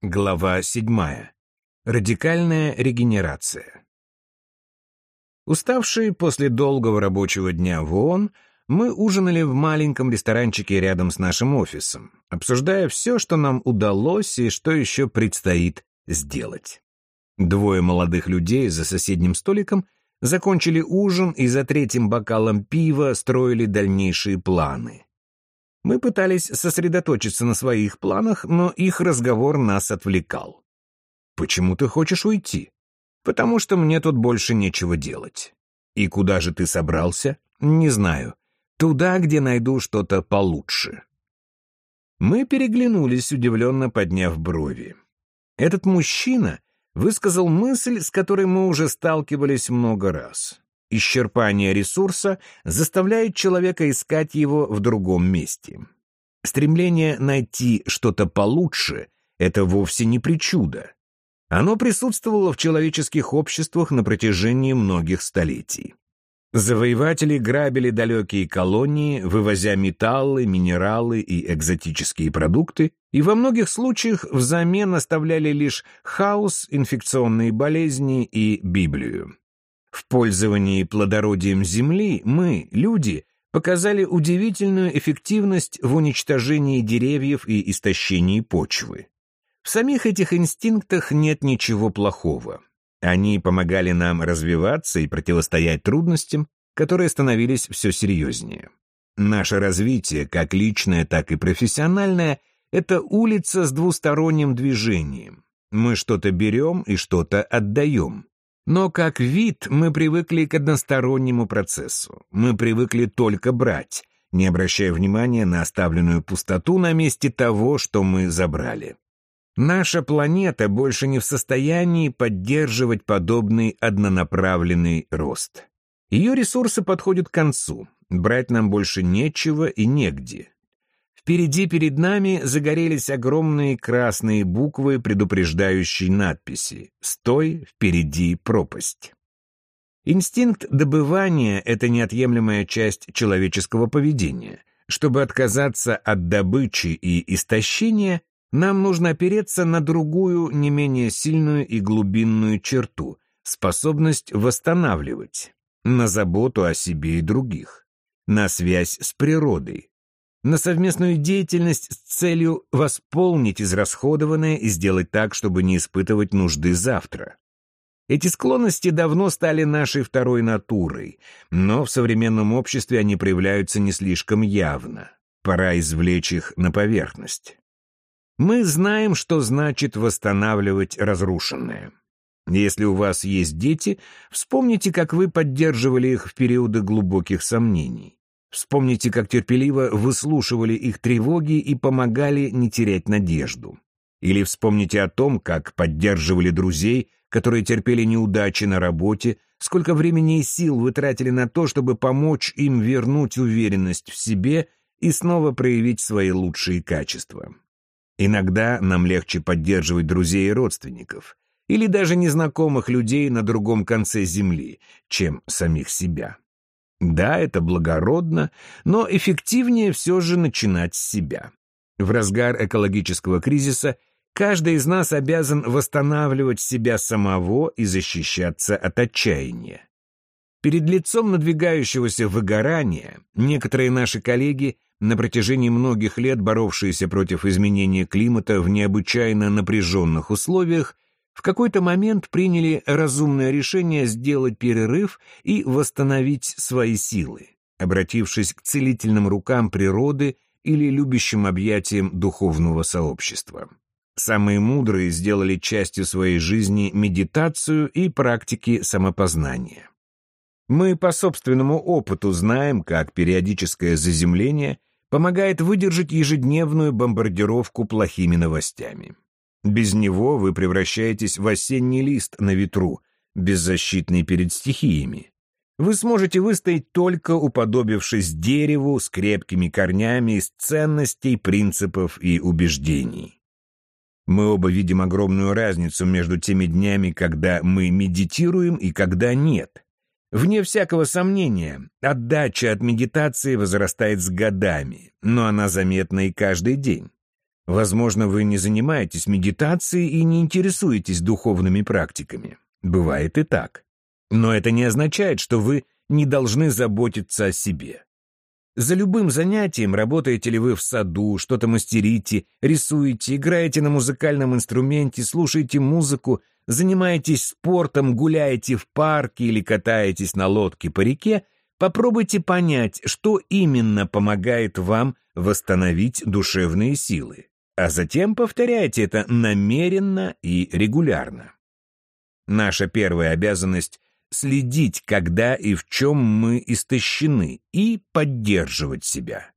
Глава 7. Радикальная регенерация. Уставшие после долгого рабочего дня в ООН, мы ужинали в маленьком ресторанчике рядом с нашим офисом, обсуждая все, что нам удалось и что еще предстоит сделать. Двое молодых людей за соседним столиком закончили ужин и за третьим бокалом пива строили дальнейшие планы. Мы пытались сосредоточиться на своих планах, но их разговор нас отвлекал. «Почему ты хочешь уйти?» «Потому что мне тут больше нечего делать». «И куда же ты собрался?» «Не знаю. Туда, где найду что-то получше». Мы переглянулись, удивленно подняв брови. Этот мужчина высказал мысль, с которой мы уже сталкивались много раз. Исчерпание ресурса заставляет человека искать его в другом месте. Стремление найти что-то получше — это вовсе не причуда. Оно присутствовало в человеческих обществах на протяжении многих столетий. Завоеватели грабили далекие колонии, вывозя металлы, минералы и экзотические продукты, и во многих случаях взамен оставляли лишь хаос, инфекционные болезни и Библию. В пользовании плодородием Земли мы, люди, показали удивительную эффективность в уничтожении деревьев и истощении почвы. В самих этих инстинктах нет ничего плохого. Они помогали нам развиваться и противостоять трудностям, которые становились все серьезнее. Наше развитие, как личное, так и профессиональное, это улица с двусторонним движением. Мы что-то берем и что-то отдаем. Но как вид мы привыкли к одностороннему процессу. Мы привыкли только брать, не обращая внимания на оставленную пустоту на месте того, что мы забрали. Наша планета больше не в состоянии поддерживать подобный однонаправленный рост. Ее ресурсы подходят к концу, брать нам больше нечего и негде. Впереди перед нами загорелись огромные красные буквы, предупреждающие надписи «Стой, впереди пропасть». Инстинкт добывания — это неотъемлемая часть человеческого поведения. Чтобы отказаться от добычи и истощения, нам нужно опереться на другую, не менее сильную и глубинную черту — способность восстанавливать, на заботу о себе и других, на связь с природой, на совместную деятельность с целью восполнить израсходованное и сделать так, чтобы не испытывать нужды завтра. Эти склонности давно стали нашей второй натурой, но в современном обществе они проявляются не слишком явно. Пора извлечь их на поверхность. Мы знаем, что значит восстанавливать разрушенное. Если у вас есть дети, вспомните, как вы поддерживали их в периоды глубоких сомнений. Вспомните, как терпеливо выслушивали их тревоги и помогали не терять надежду. Или вспомните о том, как поддерживали друзей, которые терпели неудачи на работе, сколько времени и сил вы тратили на то, чтобы помочь им вернуть уверенность в себе и снова проявить свои лучшие качества. Иногда нам легче поддерживать друзей и родственников, или даже незнакомых людей на другом конце земли, чем самих себя. Да, это благородно, но эффективнее все же начинать с себя. В разгар экологического кризиса каждый из нас обязан восстанавливать себя самого и защищаться от отчаяния. Перед лицом надвигающегося выгорания некоторые наши коллеги, на протяжении многих лет боровшиеся против изменения климата в необычайно напряженных условиях, в какой-то момент приняли разумное решение сделать перерыв и восстановить свои силы, обратившись к целительным рукам природы или любящим объятиям духовного сообщества. Самые мудрые сделали частью своей жизни медитацию и практики самопознания. Мы по собственному опыту знаем, как периодическое заземление помогает выдержать ежедневную бомбардировку плохими новостями. Без него вы превращаетесь в осенний лист на ветру, беззащитный перед стихиями. Вы сможете выстоять только уподобившись дереву с крепкими корнями из ценностей, принципов и убеждений. Мы оба видим огромную разницу между теми днями, когда мы медитируем и когда нет. Вне всякого сомнения, отдача от медитации возрастает с годами, но она заметна и каждый день. Возможно, вы не занимаетесь медитацией и не интересуетесь духовными практиками. Бывает и так. Но это не означает, что вы не должны заботиться о себе. За любым занятием, работаете ли вы в саду, что-то мастерите, рисуете, играете на музыкальном инструменте, слушаете музыку, занимаетесь спортом, гуляете в парке или катаетесь на лодке по реке, попробуйте понять, что именно помогает вам восстановить душевные силы, а затем повторяйте это намеренно и регулярно. Наша первая обязанность следить, когда и в чем мы истощены, и поддерживать себя.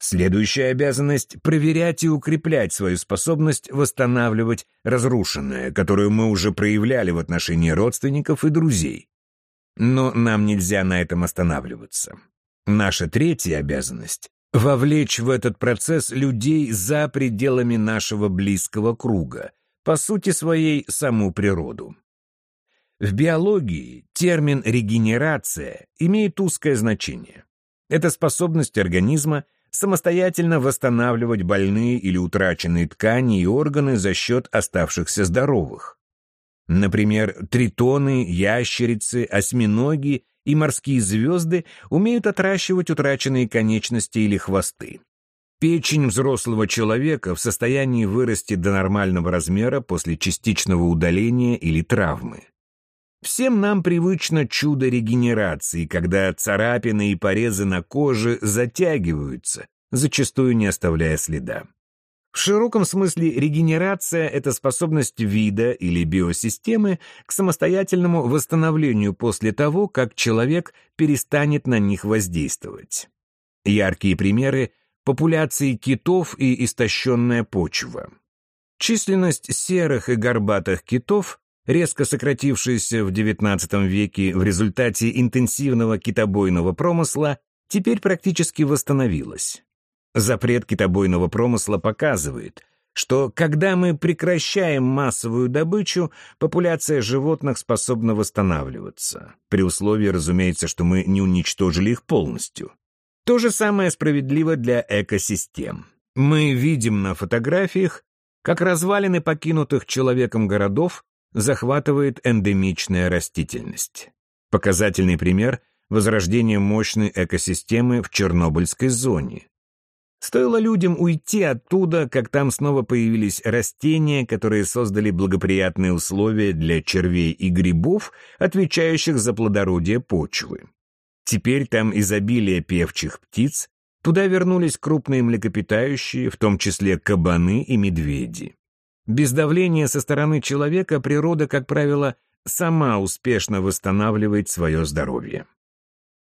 Следующая обязанность — проверять и укреплять свою способность восстанавливать разрушенное, которую мы уже проявляли в отношении родственников и друзей. Но нам нельзя на этом останавливаться. Наша третья обязанность — вовлечь в этот процесс людей за пределами нашего близкого круга, по сути своей саму природу. В биологии термин «регенерация» имеет узкое значение. Это способность организма самостоятельно восстанавливать больные или утраченные ткани и органы за счет оставшихся здоровых. Например, тритоны, ящерицы, осьминоги и морские звезды умеют отращивать утраченные конечности или хвосты. Печень взрослого человека в состоянии вырасти до нормального размера после частичного удаления или травмы. Всем нам привычно чудо регенерации, когда царапины и порезы на коже затягиваются, зачастую не оставляя следа. В широком смысле регенерация — это способность вида или биосистемы к самостоятельному восстановлению после того, как человек перестанет на них воздействовать. Яркие примеры — популяции китов и истощенная почва. Численность серых и горбатых китов резко сократившаяся в XIX веке в результате интенсивного китобойного промысла, теперь практически восстановилась. Запрет китобойного промысла показывает, что когда мы прекращаем массовую добычу, популяция животных способна восстанавливаться, при условии, разумеется, что мы не уничтожили их полностью. То же самое справедливо для экосистем. Мы видим на фотографиях, как развалины покинутых человеком городов захватывает эндемичная растительность. Показательный пример — возрождение мощной экосистемы в Чернобыльской зоне. Стоило людям уйти оттуда, как там снова появились растения, которые создали благоприятные условия для червей и грибов, отвечающих за плодородие почвы. Теперь там изобилие певчих птиц, туда вернулись крупные млекопитающие, в том числе кабаны и медведи. Без давления со стороны человека природа, как правило, сама успешно восстанавливает свое здоровье.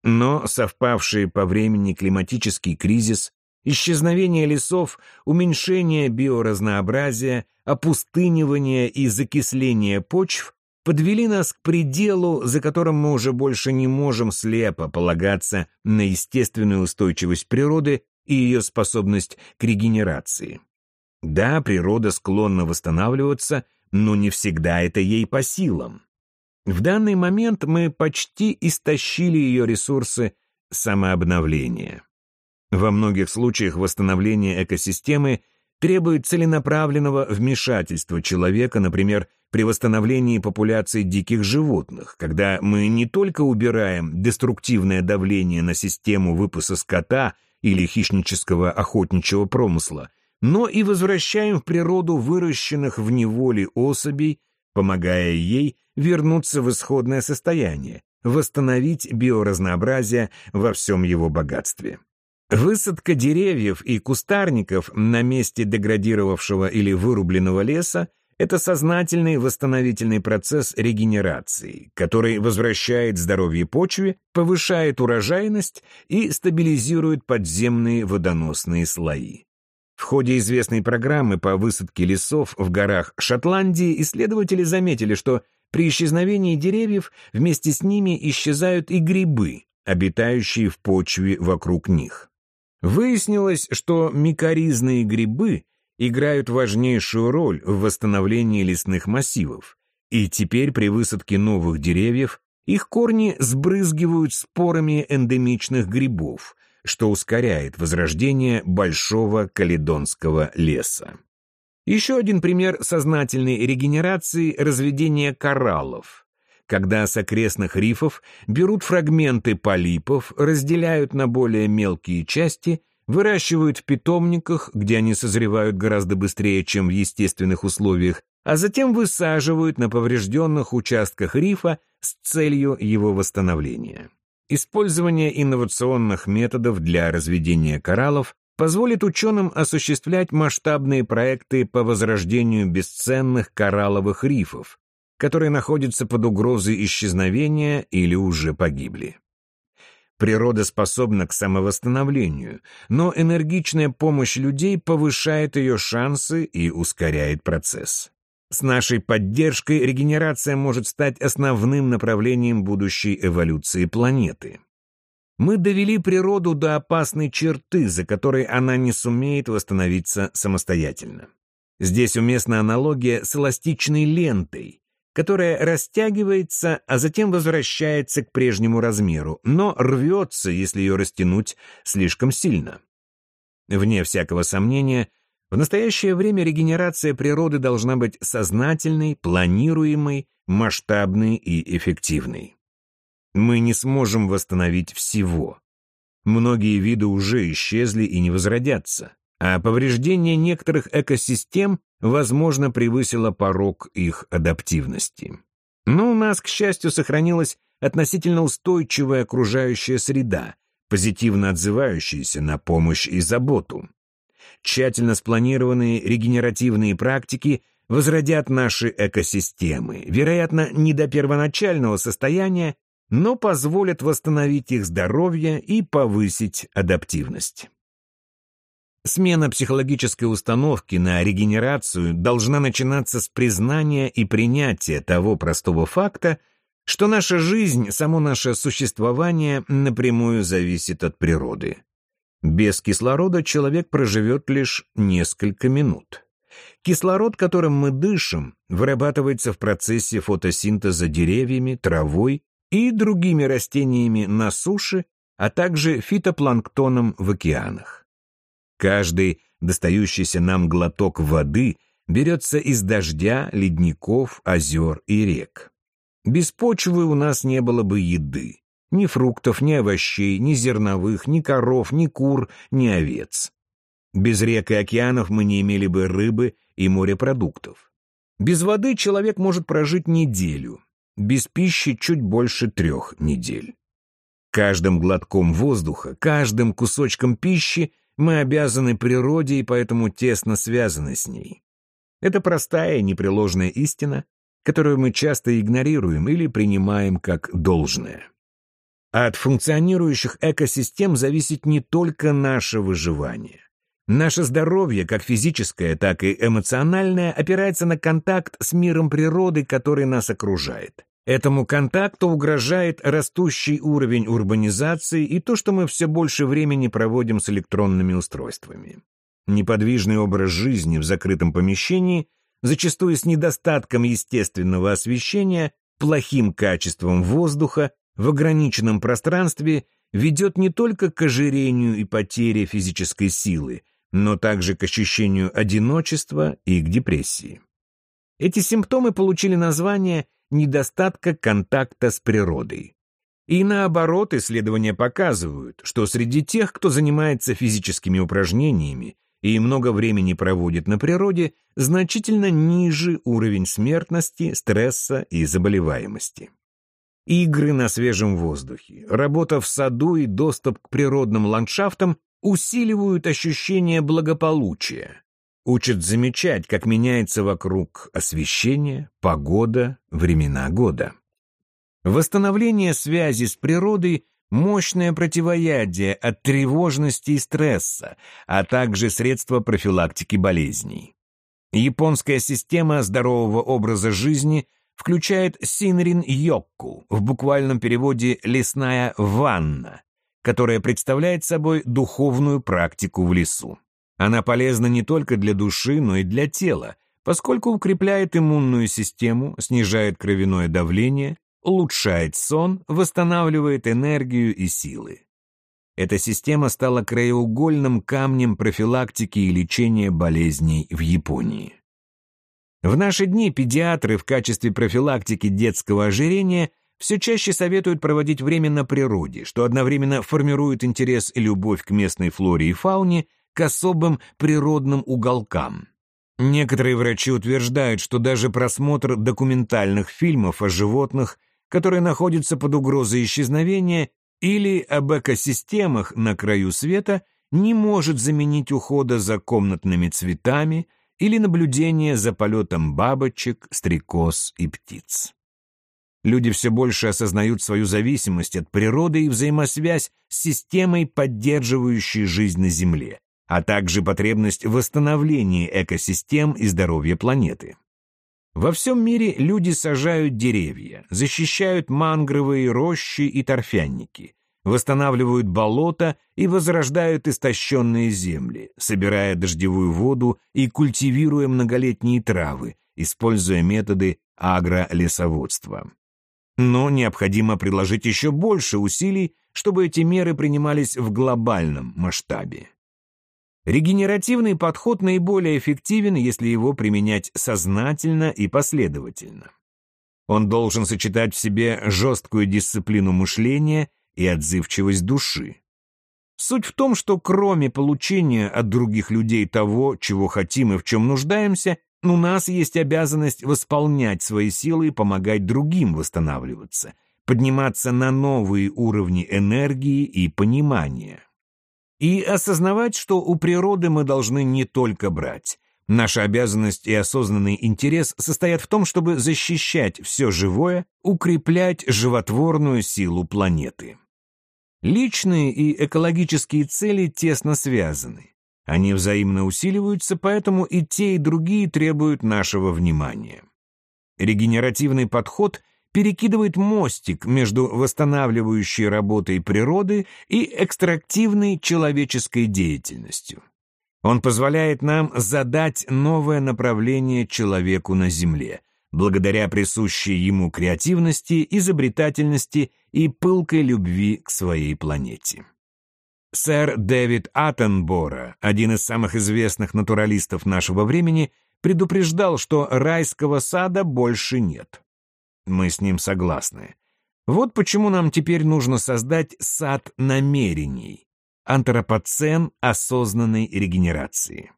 Но совпавший по времени климатический кризис, исчезновение лесов, уменьшение биоразнообразия, опустынивание и закисление почв подвели нас к пределу, за которым мы уже больше не можем слепо полагаться на естественную устойчивость природы и ее способность к регенерации. Да, природа склонна восстанавливаться, но не всегда это ей по силам. В данный момент мы почти истощили ее ресурсы самообновления. Во многих случаях восстановление экосистемы требует целенаправленного вмешательства человека, например, при восстановлении популяции диких животных, когда мы не только убираем деструктивное давление на систему выпаса скота или хищнического охотничьего промысла, но и возвращаем в природу выращенных в неволе особей, помогая ей вернуться в исходное состояние, восстановить биоразнообразие во всем его богатстве. Высадка деревьев и кустарников на месте деградировавшего или вырубленного леса – это сознательный восстановительный процесс регенерации, который возвращает здоровье почве, повышает урожайность и стабилизирует подземные водоносные слои. В ходе известной программы по высадке лесов в горах Шотландии исследователи заметили, что при исчезновении деревьев вместе с ними исчезают и грибы, обитающие в почве вокруг них. Выяснилось, что микоризные грибы играют важнейшую роль в восстановлении лесных массивов, и теперь при высадке новых деревьев их корни сбрызгивают спорами эндемичных грибов, что ускоряет возрождение большого каледонского леса. Еще один пример сознательной регенерации – разведение кораллов, когда с окрестных рифов берут фрагменты полипов, разделяют на более мелкие части, выращивают в питомниках, где они созревают гораздо быстрее, чем в естественных условиях, а затем высаживают на поврежденных участках рифа с целью его восстановления. Использование инновационных методов для разведения кораллов позволит ученым осуществлять масштабные проекты по возрождению бесценных коралловых рифов, которые находятся под угрозой исчезновения или уже погибли. Природа способна к самовосстановлению, но энергичная помощь людей повышает ее шансы и ускоряет процесс. С нашей поддержкой регенерация может стать основным направлением будущей эволюции планеты. Мы довели природу до опасной черты, за которой она не сумеет восстановиться самостоятельно. Здесь уместна аналогия с эластичной лентой, которая растягивается, а затем возвращается к прежнему размеру, но рвется, если ее растянуть слишком сильно. Вне всякого сомнения, в настоящее время регенерация природы должна быть сознательной, планируемой, масштабной и эффективной. Мы не сможем восстановить всего. Многие виды уже исчезли и не возродятся, а повреждение некоторых экосистем, возможно, превысило порог их адаптивности. Но у нас, к счастью, сохранилась относительно устойчивая окружающая среда, позитивно отзывающаяся на помощь и заботу. Тщательно спланированные регенеративные практики возродят наши экосистемы, вероятно, не до первоначального состояния, но позволят восстановить их здоровье и повысить адаптивность. Смена психологической установки на регенерацию должна начинаться с признания и принятия того простого факта, что наша жизнь, само наше существование напрямую зависит от природы. Без кислорода человек проживет лишь несколько минут. Кислород, которым мы дышим, вырабатывается в процессе фотосинтеза деревьями, травой и другими растениями на суше, а также фитопланктоном в океанах. Каждый достающийся нам глоток воды берется из дождя, ледников, озер и рек. Без почвы у нас не было бы еды. Ни фруктов, ни овощей, ни зерновых, ни коров, ни кур, ни овец. Без рек и океанов мы не имели бы рыбы и морепродуктов. Без воды человек может прожить неделю, без пищи чуть больше трех недель. Каждым глотком воздуха, каждым кусочком пищи мы обязаны природе и поэтому тесно связаны с ней. Это простая непреложная истина, которую мы часто игнорируем или принимаем как должное. От функционирующих экосистем зависит не только наше выживание. Наше здоровье, как физическое, так и эмоциональное, опирается на контакт с миром природы, который нас окружает. Этому контакту угрожает растущий уровень урбанизации и то, что мы все больше времени проводим с электронными устройствами. Неподвижный образ жизни в закрытом помещении, зачастую с недостатком естественного освещения, плохим качеством воздуха, в ограниченном пространстве ведет не только к ожирению и потере физической силы, но также к ощущению одиночества и к депрессии. Эти симптомы получили название недостатка контакта с природой. И наоборот, исследования показывают, что среди тех, кто занимается физическими упражнениями и много времени проводит на природе, значительно ниже уровень смертности, стресса и заболеваемости. Игры на свежем воздухе, работа в саду и доступ к природным ландшафтам усиливают ощущение благополучия, учат замечать, как меняется вокруг освещение, погода, времена года. Восстановление связи с природой – мощное противоядие от тревожности и стресса, а также средство профилактики болезней. Японская система здорового образа жизни – включает синрин-йокку, в буквальном переводе «лесная ванна», которая представляет собой духовную практику в лесу. Она полезна не только для души, но и для тела, поскольку укрепляет иммунную систему, снижает кровяное давление, улучшает сон, восстанавливает энергию и силы. эта система стала краеугольным камнем профилактики и лечения болезней в Японии. В наши дни педиатры в качестве профилактики детского ожирения все чаще советуют проводить время на природе, что одновременно формирует интерес и любовь к местной флоре и фауне, к особым природным уголкам. Некоторые врачи утверждают, что даже просмотр документальных фильмов о животных, которые находятся под угрозой исчезновения, или об экосистемах на краю света, не может заменить ухода за комнатными цветами или наблюдения за полетом бабочек, стрекоз и птиц. Люди все больше осознают свою зависимость от природы и взаимосвязь с системой, поддерживающей жизнь на Земле, а также потребность в восстановлении экосистем и здоровья планеты. Во всем мире люди сажают деревья, защищают мангровые рощи и торфяники, восстанавливают болота и возрождают истощенные земли, собирая дождевую воду и культивируя многолетние травы, используя методы агролесоводства. Но необходимо приложить еще больше усилий, чтобы эти меры принимались в глобальном масштабе. Регенеративный подход наиболее эффективен, если его применять сознательно и последовательно. Он должен сочетать в себе жесткую дисциплину мышления и отзывчивость души. Суть в том, что кроме получения от других людей того, чего хотим и в чем нуждаемся, у нас есть обязанность восполнять свои силы и помогать другим восстанавливаться, подниматься на новые уровни энергии и понимания. И осознавать, что у природы мы должны не только брать. Наша обязанность и осознанный интерес состоят в том, чтобы защищать все живое, укреплять животворную силу планеты. Личные и экологические цели тесно связаны. Они взаимно усиливаются, поэтому и те, и другие требуют нашего внимания. Регенеративный подход перекидывает мостик между восстанавливающей работой природы и экстрактивной человеческой деятельностью. Он позволяет нам задать новое направление человеку на Земле, благодаря присущей ему креативности, изобретательности и пылкой любви к своей планете. Сэр Дэвид Аттенбора, один из самых известных натуралистов нашего времени, предупреждал, что райского сада больше нет. Мы с ним согласны. Вот почему нам теперь нужно создать сад намерений, антропоцен осознанной регенерации.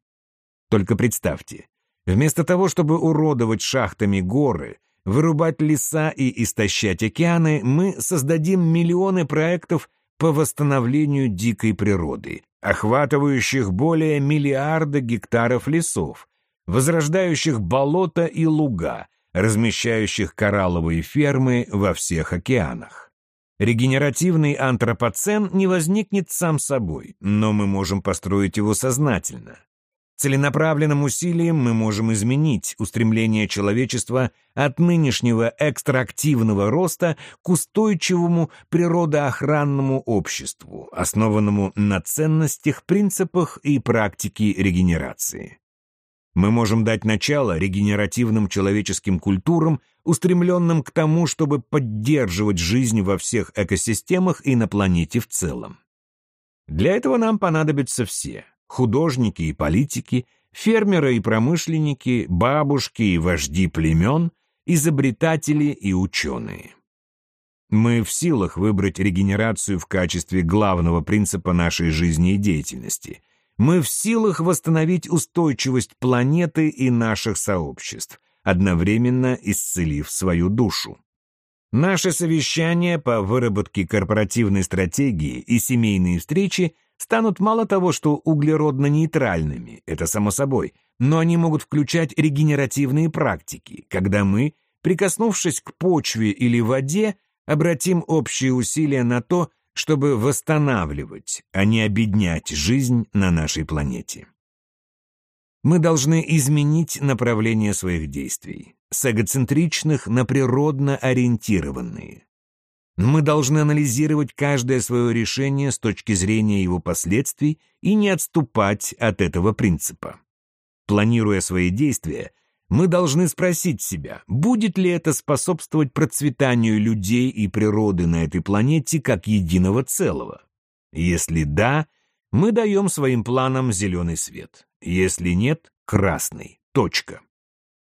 Только представьте, вместо того, чтобы уродовать шахтами горы, вырубать леса и истощать океаны, мы создадим миллионы проектов по восстановлению дикой природы, охватывающих более миллиарда гектаров лесов, возрождающих болота и луга, размещающих коралловые фермы во всех океанах. Регенеративный антропоцен не возникнет сам собой, но мы можем построить его сознательно. Целенаправленным усилием мы можем изменить устремление человечества от нынешнего экстрактивного роста к устойчивому природоохранному обществу, основанному на ценностях, принципах и практике регенерации. Мы можем дать начало регенеративным человеческим культурам, устремленным к тому, чтобы поддерживать жизнь во всех экосистемах и на планете в целом. Для этого нам понадобятся все художники и политики, фермеры и промышленники, бабушки и вожди племен, изобретатели и ученые. Мы в силах выбрать регенерацию в качестве главного принципа нашей жизни и деятельности. Мы в силах восстановить устойчивость планеты и наших сообществ, одновременно исцелив свою душу. Наши совещания по выработке корпоративной стратегии и семейные встречи станут мало того, что углеродно-нейтральными, это само собой, но они могут включать регенеративные практики, когда мы, прикоснувшись к почве или воде, обратим общие усилия на то, чтобы восстанавливать, а не обеднять жизнь на нашей планете. Мы должны изменить направление своих действий, с эгоцентричных на природно ориентированные. Мы должны анализировать каждое свое решение с точки зрения его последствий и не отступать от этого принципа. Планируя свои действия, мы должны спросить себя, будет ли это способствовать процветанию людей и природы на этой планете как единого целого. Если да, мы даем своим планам зеленый свет. Если нет — красный. Точка.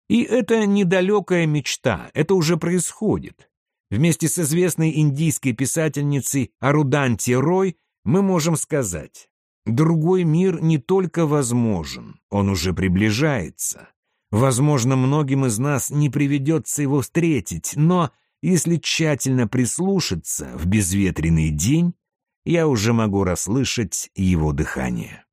И это недалекая мечта, это уже происходит. Вместе с известной индийской писательницей Аруданти Рой мы можем сказать, другой мир не только возможен, он уже приближается. Возможно, многим из нас не приведется его встретить, но если тщательно прислушаться в безветренный день, я уже могу расслышать его дыхание.